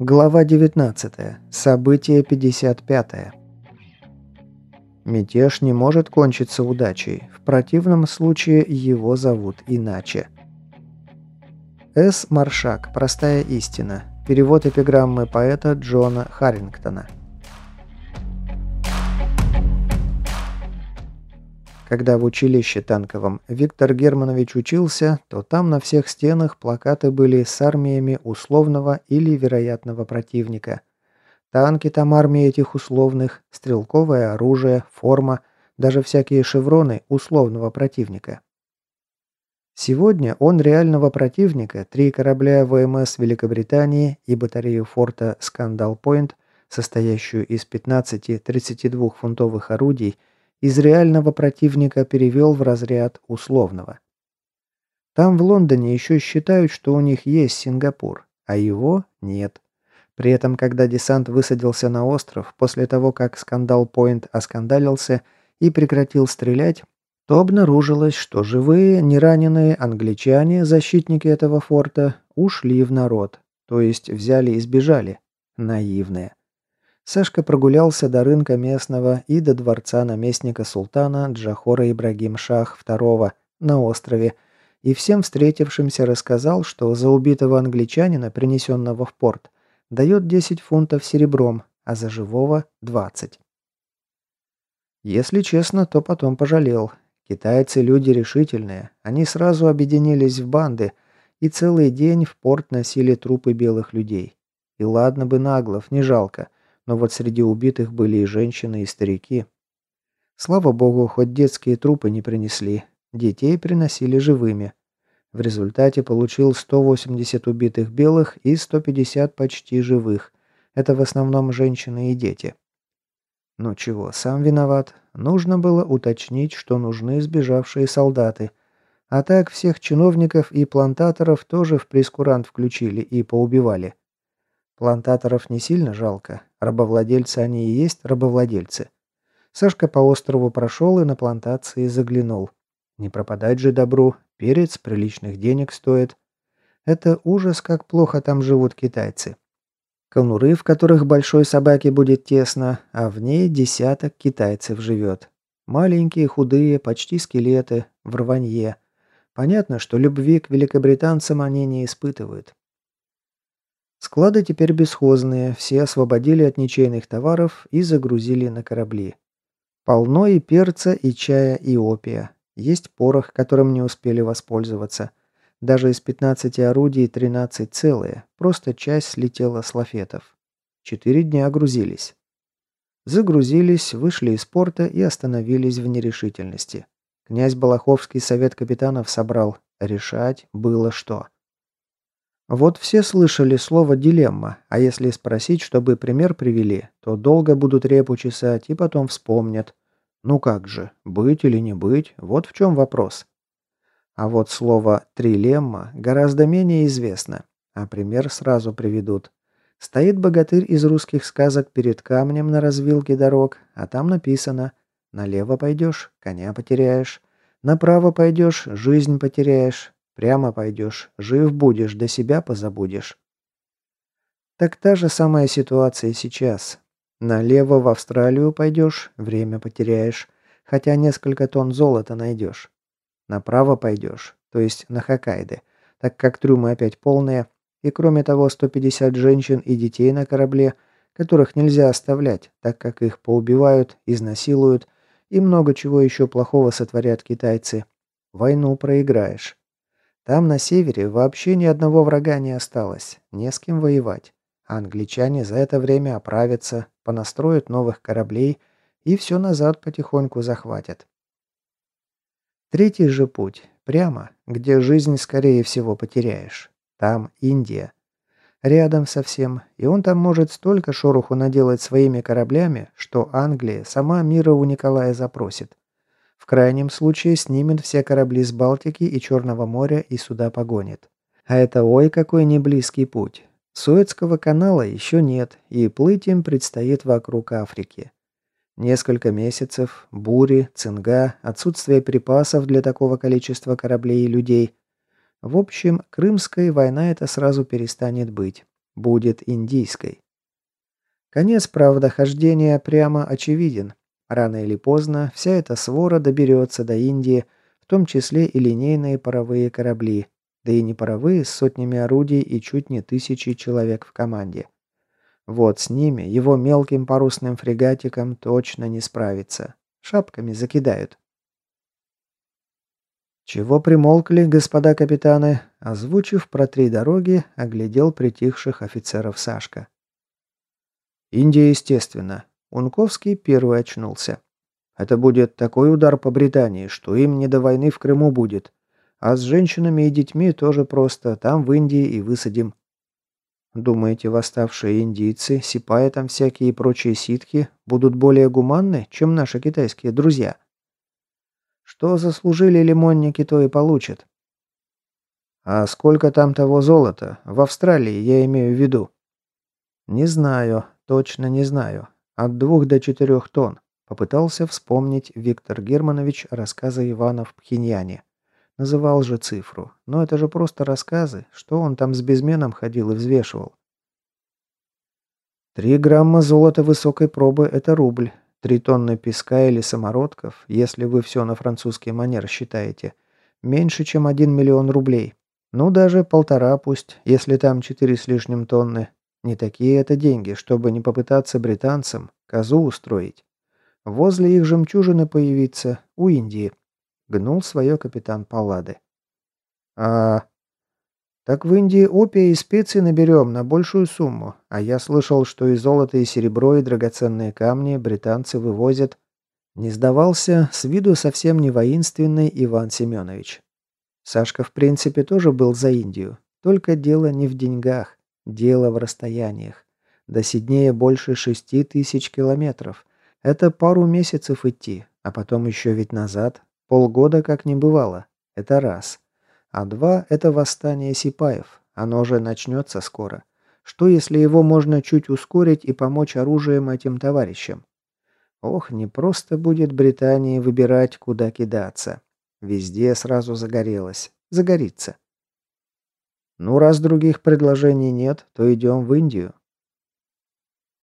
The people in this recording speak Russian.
Глава 19. Событие 55. Мятеж не может кончиться удачей. В противном случае его зовут иначе. С. Маршак. Простая истина. Перевод эпиграммы поэта Джона Харрингтона. Когда в училище танковом Виктор Германович учился, то там на всех стенах плакаты были с армиями условного или вероятного противника. Танки там армии этих условных, стрелковое оружие, форма, даже всякие шевроны условного противника. Сегодня он реального противника, три корабля ВМС Великобритании и батарею форта Скандал-Пойнт, состоящую из 15 32-фунтовых орудий, из реального противника перевел в разряд условного. Там в Лондоне еще считают, что у них есть Сингапур, а его нет. При этом, когда десант высадился на остров, после того, как скандал-пойнт оскандалился и прекратил стрелять, то обнаружилось, что живые, нераненые англичане, защитники этого форта, ушли в народ, то есть взяли и сбежали. Наивные. Сашка прогулялся до рынка местного и до дворца наместника султана Джахора Ибрагим Шах II на острове и всем встретившимся рассказал, что за убитого англичанина, принесенного в порт, дает 10 фунтов серебром, а за живого – 20. Если честно, то потом пожалел. Китайцы люди решительные, они сразу объединились в банды и целый день в порт носили трупы белых людей. И ладно бы наглов, не жалко – но вот среди убитых были и женщины, и старики. Слава богу, хоть детские трупы не принесли. Детей приносили живыми. В результате получил 180 убитых белых и 150 почти живых. Это в основном женщины и дети. Ну чего, сам виноват. Нужно было уточнить, что нужны сбежавшие солдаты. А так всех чиновников и плантаторов тоже в прескурант включили и поубивали. Плантаторов не сильно жалко. Рабовладельцы они и есть рабовладельцы. Сашка по острову прошел и на плантации заглянул. Не пропадать же добру, перец приличных денег стоит. Это ужас, как плохо там живут китайцы. Конуры, в которых большой собаке будет тесно, а в ней десяток китайцев живет. Маленькие, худые, почти скелеты, в рванье. Понятно, что любви к великобританцам они не испытывают. Склады теперь бесхозные, все освободили от ничейных товаров и загрузили на корабли. Полно и перца, и чая, и опия. Есть порох, которым не успели воспользоваться. Даже из 15 орудий 13 целые, просто часть слетела с лафетов. Четыре дня грузились. Загрузились, вышли из порта и остановились в нерешительности. Князь Балаховский совет капитанов собрал. Решать было что. Вот все слышали слово «дилемма», а если спросить, чтобы пример привели, то долго будут репу чесать и потом вспомнят. Ну как же, быть или не быть, вот в чем вопрос. А вот слово «трилемма» гораздо менее известно, а пример сразу приведут. Стоит богатырь из русских сказок перед камнем на развилке дорог, а там написано «Налево пойдешь, коня потеряешь, направо пойдешь, жизнь потеряешь, Прямо пойдешь, жив будешь, до себя позабудешь. Так та же самая ситуация сейчас. Налево в Австралию пойдешь, время потеряешь, хотя несколько тонн золота найдешь. Направо пойдешь, то есть на Хоккайдо, так как трюмы опять полные, и кроме того 150 женщин и детей на корабле, которых нельзя оставлять, так как их поубивают, изнасилуют и много чего еще плохого сотворят китайцы. Войну проиграешь. Там, на севере, вообще ни одного врага не осталось, не с кем воевать. А англичане за это время оправятся, понастроят новых кораблей и все назад потихоньку захватят. Третий же путь, прямо, где жизнь, скорее всего, потеряешь. Там Индия. Рядом совсем, и он там может столько шороху наделать своими кораблями, что Англия сама мира у Николая запросит. Крайнем случае снимет все корабли с Балтики и Черного моря и сюда погонит. А это ой какой неблизкий путь. Суэцкого канала еще нет, и плыть им предстоит вокруг Африки. Несколько месяцев, бури, цинга, отсутствие припасов для такого количества кораблей и людей. В общем, Крымская война это сразу перестанет быть. будет индийской. Конец, правда, прямо очевиден. Рано или поздно вся эта свора доберется до Индии, в том числе и линейные паровые корабли, да и не паровые с сотнями орудий и чуть не тысячи человек в команде. Вот с ними его мелким парусным фрегатиком точно не справится. Шапками закидают. «Чего примолкли, господа капитаны?» Озвучив про три дороги, оглядел притихших офицеров Сашка. «Индия, естественно. Унковский первый очнулся. Это будет такой удар по Британии, что им не до войны в Крыму будет. А с женщинами и детьми тоже просто. Там в Индии и высадим. Думаете, восставшие индийцы, сипая там всякие прочие ситхи, будут более гуманны, чем наши китайские друзья? Что заслужили лимонники, то и получат. А сколько там того золота? В Австралии, я имею в виду. Не знаю, точно не знаю. От двух до четырех тонн. Попытался вспомнить Виктор Германович рассказы Ивана в Пхеньяне. Называл же цифру. Но это же просто рассказы. Что он там с безменом ходил и взвешивал? Три грамма золота высокой пробы – это рубль. Три тонны песка или самородков, если вы все на французский манер считаете, меньше, чем один миллион рублей. Ну, даже полтора пусть, если там четыре с лишним тонны. Не такие это деньги, чтобы не попытаться британцам козу устроить. Возле их жемчужины появиться, у Индии. Гнул свое капитан Паллады. А... Так в Индии опия и специй наберем на большую сумму. А я слышал, что и золото, и серебро, и драгоценные камни британцы вывозят. Не сдавался с виду совсем не воинственный Иван Семенович. Сашка, в принципе, тоже был за Индию. Только дело не в деньгах, дело в расстояниях. До Сиднея больше шести тысяч километров. Это пару месяцев идти, а потом еще ведь назад, Полгода как не бывало. Это раз. А два – это восстание сипаев. Оно же начнется скоро. Что, если его можно чуть ускорить и помочь оружием этим товарищам? Ох, не просто будет Британии выбирать, куда кидаться. Везде сразу загорелось. Загорится. Ну, раз других предложений нет, то идем в Индию.